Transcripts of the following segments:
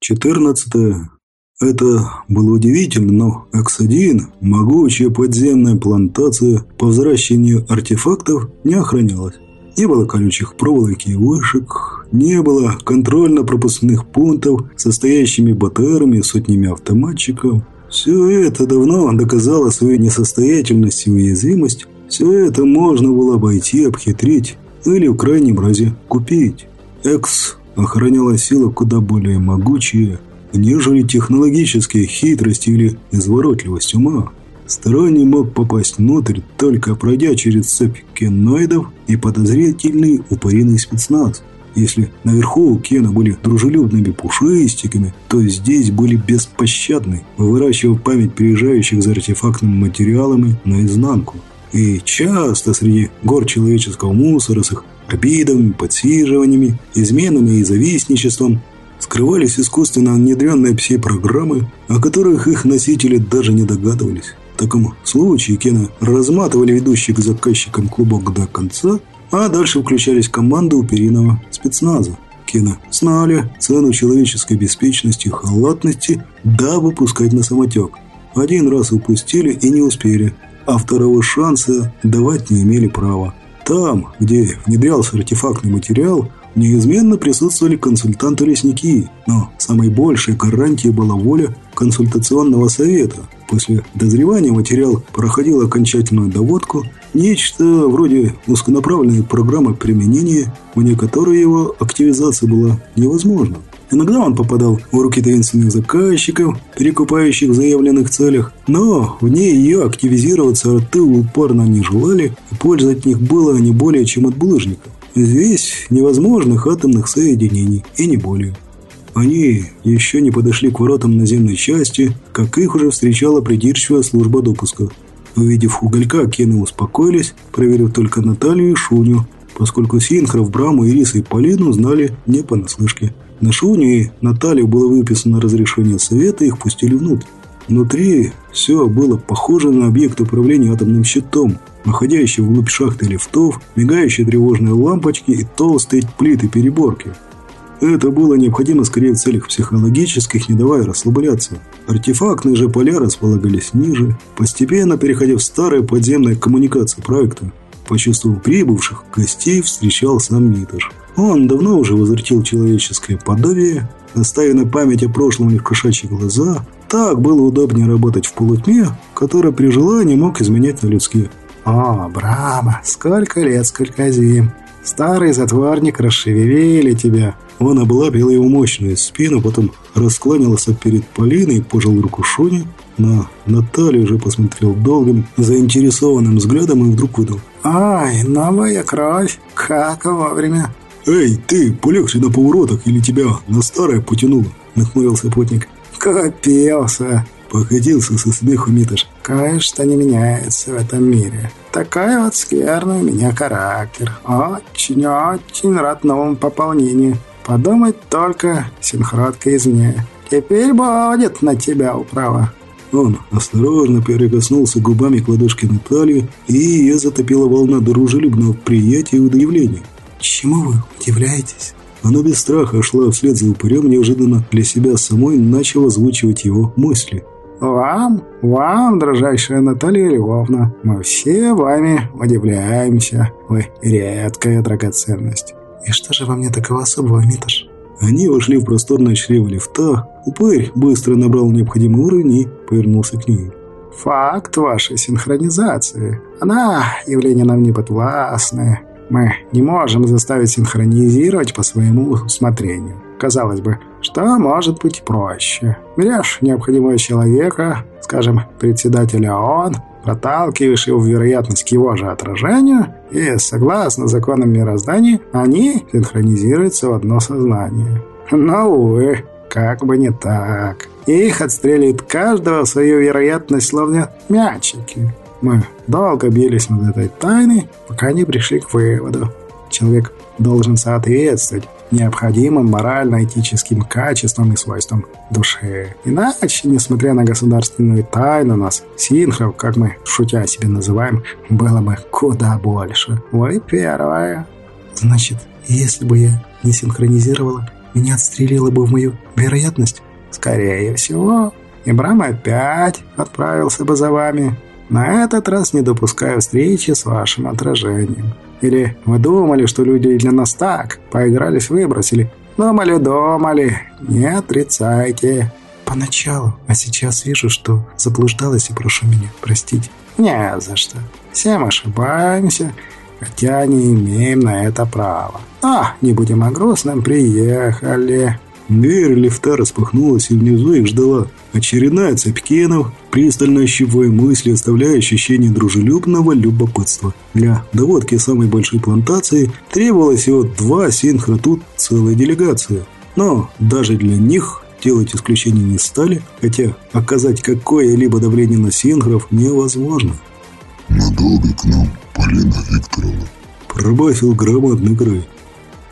14. Это было удивительно, но X1, могучая подземная плантация по взращиванию артефактов, не охранялась. Не было колючих проволок и вышек, не было контрольно-пропускных пунктов, состоящими БТРами и сотнями автоматчиков. Все это давно доказало свою несостоятельность и уязвимость. Все это можно было обойти, обхитрить или в крайнем разе купить. Экс охраняла сила куда более могучая, нежели технологические хитрости или изворотливость ума. Сторонний мог попасть внутрь, только пройдя через цепь кеноидов и подозрительный упыриный спецназ. Если наверху у Кена были дружелюбными пушистиками, то здесь были беспощадны, выращивая память приезжающих за артефактными материалами наизнанку. И часто среди гор человеческого мусора с их обидами, подсиживаниями, изменами и завистничеством скрывались искусственно внедренные пси-программы, о которых их носители даже не догадывались. В таком случае Кена разматывали ведущий к заказчикам клубок до конца, а дальше включались команды упериного спецназа. Кена знали цену человеческой беспечности и халатности, дабы пускать на самотек. Один раз упустили и не успели, а второго шанса давать не имели права. Там, где внедрялся артефактный материал, неизменно присутствовали консультанты-лесники, но самой большей гарантией была воля консультационного совета. После дозревания материал проходил окончательную доводку, нечто вроде узконаправленной программы применения, вне которой его активизация была невозможна. Иногда он попадал в руки таинственных заказчиков, перекупающих в заявленных целях, но в ней ее активизироваться арты упорно не желали, и польза от них было не более чем от булыжников. Здесь невозможных атомных соединений, и не более. Они еще не подошли к воротам наземной части, как их уже встречала придирчивая служба допуска. Увидев уголька, Кены успокоились, проверив только Наталью и Шуню, поскольку Синхров, Браму, Ириса и Полину знали не понаслышке. На Шуню и Наталью было выписано разрешение совета, их пустили внутрь. Внутри все было похоже на объект управления атомным щитом, находящий вглубь шахты лифтов, мигающие тревожные лампочки и толстые плиты переборки. Это было необходимо скорее в целях психологических, не давая расслабляться. Артефактные же поля располагались ниже, постепенно переходя в старые подземные коммуникации проекта. Почувствовав прибывших, гостей встречал сам Нитож. Он давно уже возвратил человеческое подобие, оставив на память о прошлом лишь кошачьи глаза. Так было удобнее работать в полутьме, который при желании мог изменять на людские. «О, Брама, сколько лет, сколько зим! Старый затворник, расшевелили тебя!» Он облапил его мощную спину, потом раскланялся перед Полиной и пожал руку Шоне. На Наталью уже посмотрел долгим, заинтересованным взглядом и вдруг выдал. «Ай, новая кровь! Как вовремя!» «Эй, ты, полегче на поворотах, или тебя на старое потянуло?» – нахмурился путник. «Копился!» – покатился со смеху Миташ. «Кое-что не меняется в этом мире. Такая вот скверный у меня характер. Очень-очень рад новому пополнению. Подумать только, синхротка из меня. Теперь будет на тебя управа». Он осторожно прикоснулся губами к ладошке Натальи, и ее затопила волна дружелюбного приятия и удивления. «Чему вы удивляетесь?» Она без страха шла вслед за упырем, неожиданно для себя самой начала озвучивать его мысли. «Вам, вам, дрожайшая Наталья Львовна, мы все вами удивляемся. Вы редкая драгоценность. И что же во мне такого особого, Миташ?» Они вошли в просторное чрево лифта. Упырь быстро набрал необходимый уровень и повернулся к ней. «Факт вашей синхронизации. Она явление нам не подвластное. Мы не можем заставить синхронизировать по своему усмотрению. Казалось бы, что может быть проще? Берешь необходимого человека, скажем, председателя ООН, проталкиваешь его в вероятность к его же отражению, и, согласно законам мироздания, они синхронизируются в одно сознание. Но, увы, как бы не так. Их отстреливает каждого свою вероятность, словно мячики. Мы долго бились над этой тайной, пока не пришли к выводу. Человек должен соответствовать необходимым морально-этическим качествам и свойствам души. Иначе, несмотря на государственную тайну, нас, синхров, как мы шутя себе называем, было бы куда больше. Вы первая. Значит, если бы я не синхронизировала, меня отстрелило бы в мою вероятность? Скорее всего. И Брам опять отправился бы за вами. На этот раз не допускаю встречи с вашим отражением. Или вы думали, что люди для нас так, поигрались, выбросили? Думали, думали, не отрицайте. Поначалу, а сейчас вижу, что заблуждалась и прошу меня простить. Не за что. Всем ошибаемся, хотя не имеем на это права. А, не будем о грустном, приехали. Дверь лифта распахнулась, и внизу их ждала очередная цепь кенов, пристально ощупывая мысли, оставляя ощущение дружелюбного любопытства. Для доводки самой большой плантации требовалось всего два синхра, тут целая делегация. Но даже для них делать исключения не стали, хотя оказать какое-либо давление на синхров невозможно. «Надолго к нам, Полина Викторовна?» Пробасил громадный край.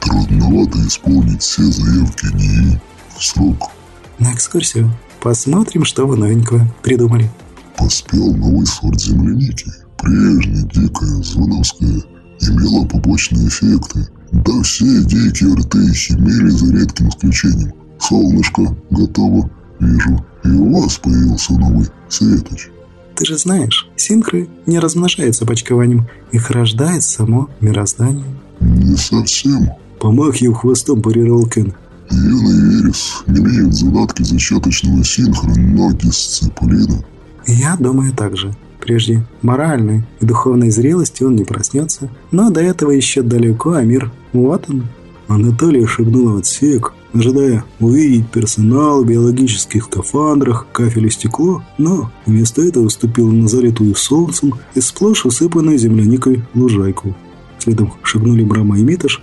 Трудновато исполнить все заявки НИИ в срок. На экскурсию. Посмотрим, что вы новенького придумали. Поспел новый сорт земляники. Прежняя, дикая, звоновская, имела побочные эффекты. Да все дикие рты имели за редким исключением. Солнышко готово, вижу. И у вас появился новый светоч. Ты же знаешь, синхры не размножаются почкованием. Их рождает само мироздание. Не совсем. Помахив хвостом, парировал Кен. Юный Верес имеет задатки зачаточного синхра, но дисциплина. Я думаю так же. Прежде моральной и духовной зрелости он не проснется, но до этого еще далеко, а мир вот он. А Наталья шагнула в отсек, ожидая увидеть персонал в биологических скафандрах, кафель и стекло, но вместо этого вступила на залитую солнцем и сплошь усыпанную земляникой лужайку. Следом шагнули Брама и Миташ,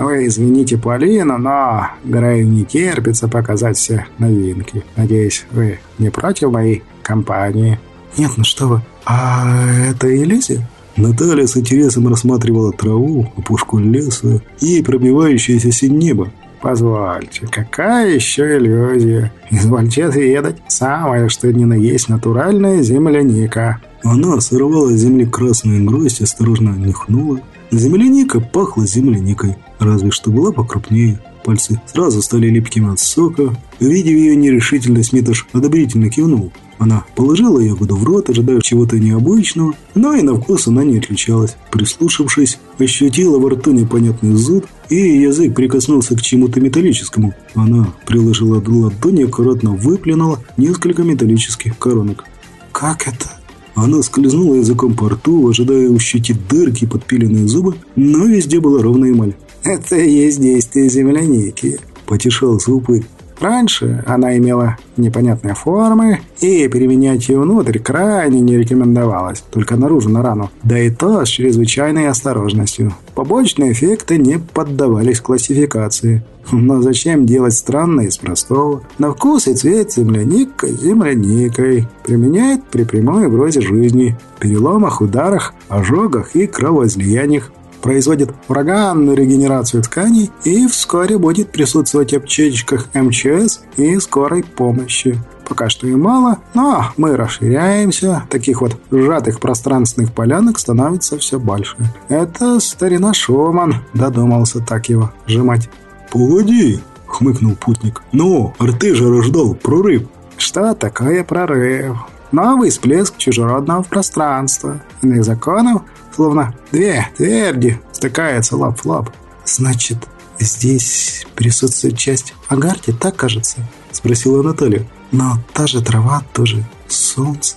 вы извините Полину, но Грею не терпится показать все новинки. Надеюсь, вы не против моей компании? Нет, ну что вы, а это иллюзия? Наталья с интересом рассматривала траву, опушку леса и пробивающееся синь небо. Позвольте, какая еще иллюзия? Извольте отведать. Самое, что ни на есть натуральная земляника. Она сорвала с земли красную гроздь, осторожно нюхнула. Земляника пахла земляникой разве что была покрупнее. Пальцы сразу стали липкими от сока. Увидев ее нерешительность, Миташ одобрительно кивнул. Она положила ягоду в рот, ожидая чего-то необычного, но и на вкус она не отличалась. Прислушавшись, ощутила во рту непонятный зуд, и язык прикоснулся к чему-то металлическому. Она приложила ладонь и аккуратно выплюнула несколько металлических коронок. «Как это?» Она скользнула языком по рту, ожидая ощутить дырки и подпиленные зубы, но везде была ровная эмаль. Это и есть действие земляники, потешался упырь. Раньше она имела непонятные формы, и переменять ее внутрь крайне не рекомендовалось, только наружу на рану, да и то с чрезвычайной осторожностью. Побочные эффекты не поддавались классификации. Но зачем делать странное из простого? На вкус и цвет земляника земляникой. Применяет при прямой угрозе жизни, переломах, ударах, ожогах и кровоизлияниях производит ураганную регенерацию тканей и вскоре будет присутствовать в аптечках МЧС и скорой помощи. Пока что и мало, но мы расширяемся, таких вот сжатых пространственных полянок становится все больше. Это старина Шуман додумался так его сжимать. «Погоди!» — хмыкнул путник. «Но рты же рождал прорыв!» «Что такое прорыв?» Новый всплеск чужеродного пространства, иных законов словно две тверди стыкаются лоб в лоб. «Значит, здесь присутствует часть Агарти, так кажется?» – спросила Наталья. «Но та же трава, тоже солнце».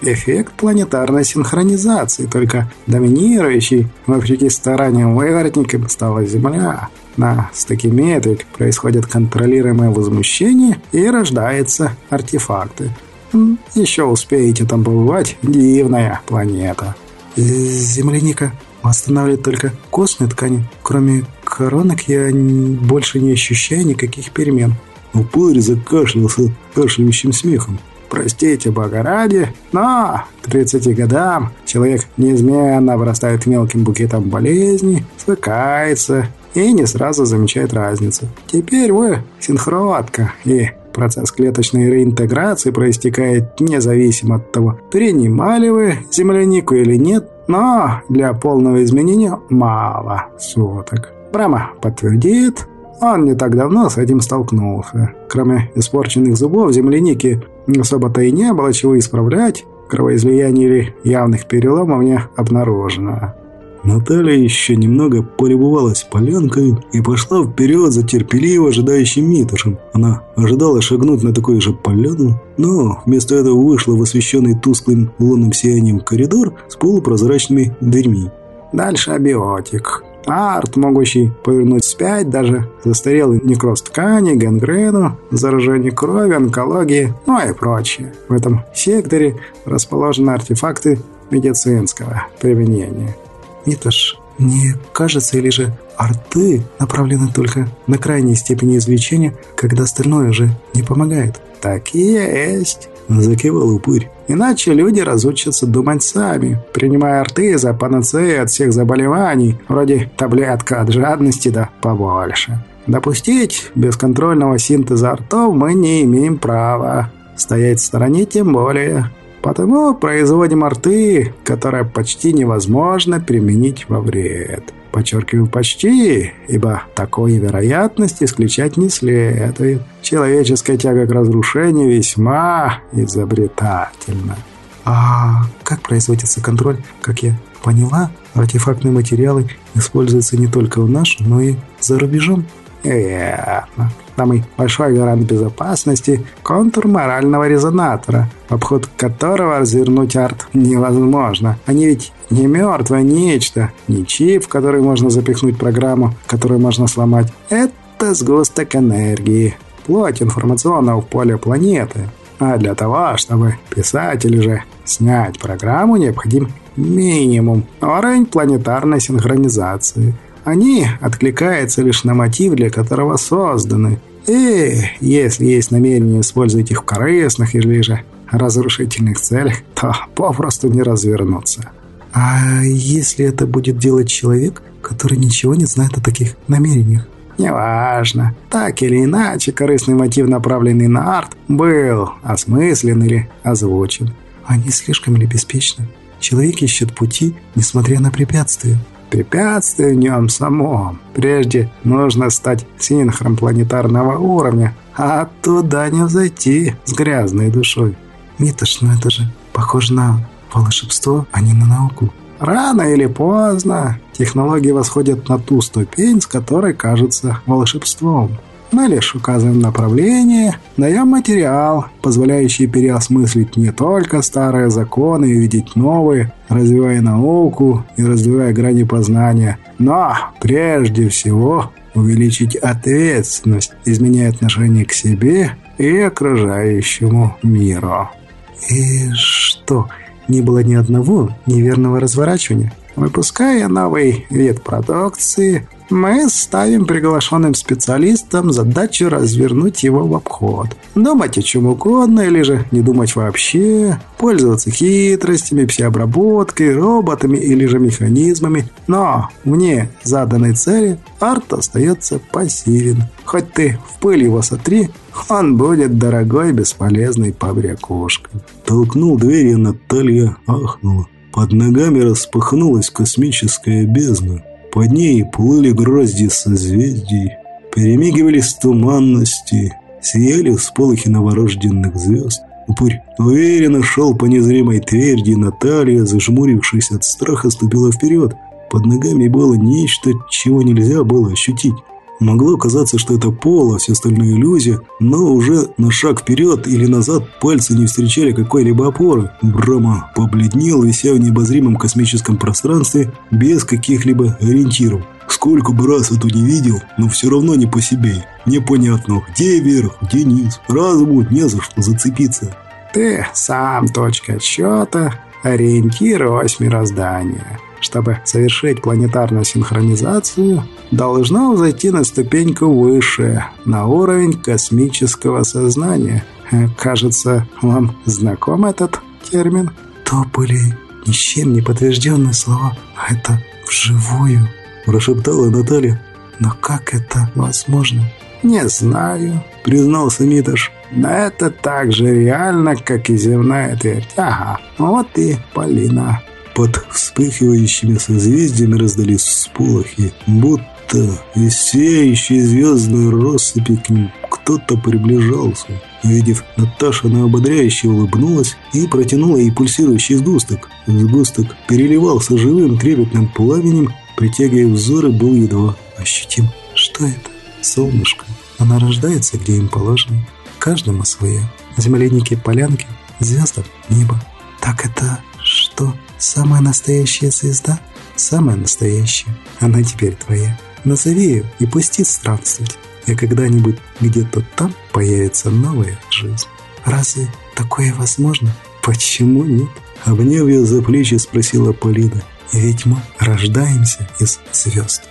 Эффект планетарной синхронизации, только доминирующий, вопреки стараниям выворотникам, стала Земля. На стыке метрик происходит контролируемое возмущение и рождаются артефакты. Еще успеете там побывать, дивная планета. Земляника восстанавливает только костные ткани. Кроме коронок я больше не ощущаю никаких перемен. Упырь закашлялся кашляющим смехом. Простите, бога ради, но к 30 годам человек неизменно вырастает мелким букетом болезней, свыкается и не сразу замечает разницу. Теперь вы синхротка, и процесс клеточной реинтеграции проистекает независимо от того, принимали вы землянику или нет, но для полного изменения мало суток. Брама подтвердит, Он не так давно с этим столкнулся. Кроме испорченных зубов земляники особо-то и не было чего исправлять. Кровоизлияние или явных переломов не обнаружено. Наталья еще немного полюбовалась полянкой и пошла вперед за терпеливо ожидающим Митошем. Она ожидала шагнуть на такую же поляну, но вместо этого вышла в освещенный тусклым лунным сиянием коридор с полупрозрачными дверьми. Дальше абиотик. Арт, могущий повернуть вспять даже застарелый некроз ткани, гангрену, заражение крови, онкологии, ну и прочее. В этом секторе расположены артефакты медицинского применения. Миташ, мне кажется, или же арты направлены только на крайней степени извлечения, когда остальное уже не помогает? Так и есть. Закивал упырь. Иначе люди разучатся думать сами, принимая арты за панацею от всех заболеваний, вроде таблетка от жадности да побольше. Допустить бесконтрольного синтеза артов мы не имеем права. Стоять в стороне тем более. Потому производим арты, которые почти невозможно применить во вред. Подчеркиваю «почти», ибо такой вероятности исключать не следует. Человеческая тяга к разрушению весьма изобретательна. А как производится контроль? Как я поняла, артефактные материалы используются не только у нас, но и за рубежом. Верно. Самый большой гарант безопасности – контур морального резонатора, обход которого развернуть арт невозможно. Они ведь не мертвое нечто, не чип, в который можно запихнуть программу, которую можно сломать. Это сгусток энергии, плоть информационного поля планеты. А для того, чтобы писать или же снять программу, необходим минимум уровень планетарной синхронизации – они откликаются лишь на мотив, для которого созданы. И если есть намерение использовать их в корыстных или же разрушительных целях, то попросту не развернуться. А если это будет делать человек, который ничего не знает о таких намерениях? Неважно. Так или иначе, корыстный мотив, направленный на арт, был осмыслен или озвучен. Они слишком ли беспечны? Человек ищет пути, несмотря на препятствия препятствие в нем самом. Прежде нужно стать синхром планетарного уровня, а туда не взойти с грязной душой. Митош, ну это же похоже на волшебство, а не на науку. Рано или поздно технологии восходят на ту ступень, с которой кажутся волшебством. Мы лишь указываем направление, даем материал, позволяющий переосмыслить не только старые законы и увидеть новые, развивая науку и развивая грани познания, но прежде всего увеличить ответственность, изменяя отношение к себе и окружающему миру. И что, не было ни одного неверного разворачивания? Выпуская новый вид продукции, мы ставим приглашенным специалистам задачу развернуть его в обход. Думать о чем угодно или же не думать вообще, пользоваться хитростями, псиобработкой, роботами или же механизмами. Но вне заданной цели арт остается пассивен. Хоть ты в пыль его сотри, он будет дорогой бесполезной побрякушкой. Толкнул дверь, и Наталья ахнула. Под ногами распахнулась космическая бездна. Под ней плыли грозди созвездий, перемигивались туманности, сияли всполохи новорожденных звезд. Упырь уверенно шел по незримой тверди, Наталья, зажмурившись от страха, ступила вперед. Под ногами было нечто, чего нельзя было ощутить. Могло казаться, что это пол, а все остальное иллюзия, но уже на шаг вперед или назад пальцы не встречали какой-либо опоры. Брама побледнел, вися в необозримом космическом пространстве без каких-либо ориентиров. Сколько бы раз эту не видел, но все равно не по себе. Непонятно, где вверх, где низ. Разуму не за что зацепиться. Ты сам точка отсчета, ориентир ось мироздания чтобы совершить планетарную синхронизацию, должна взойти на ступеньку выше, на уровень космического сознания. Э, кажется, вам знаком этот термин? То были ни с чем не подтвержденные слова. Это вживую, прошептала Наталья. Но как это возможно? Не знаю, признался Миташ. Но это так же реально, как и земная твердь. Ага, вот и Полина. Под вспыхивающими созвездиями раздались всполохи, будто из сияющей звездной россыпи к ним кто-то приближался. Увидев Наташа, она ободряюще улыбнулась и протянула ей пульсирующий сгусток. Сгусток переливался живым трепетным пламенем, притягивая взоры, был едва ощутим. Что это? Солнышко. Она рождается, где им положено. Каждому свое. Земляники полянки, звездам небо. Так это что? Самая настоящая звезда? Самая настоящая. Она теперь твоя. Назови ее и пусти странствовать. И когда-нибудь где-то там появится новая жизнь. Разве такое возможно? Почему нет? Обняв ее за плечи, спросила Полина. Ведь мы рождаемся из звезд.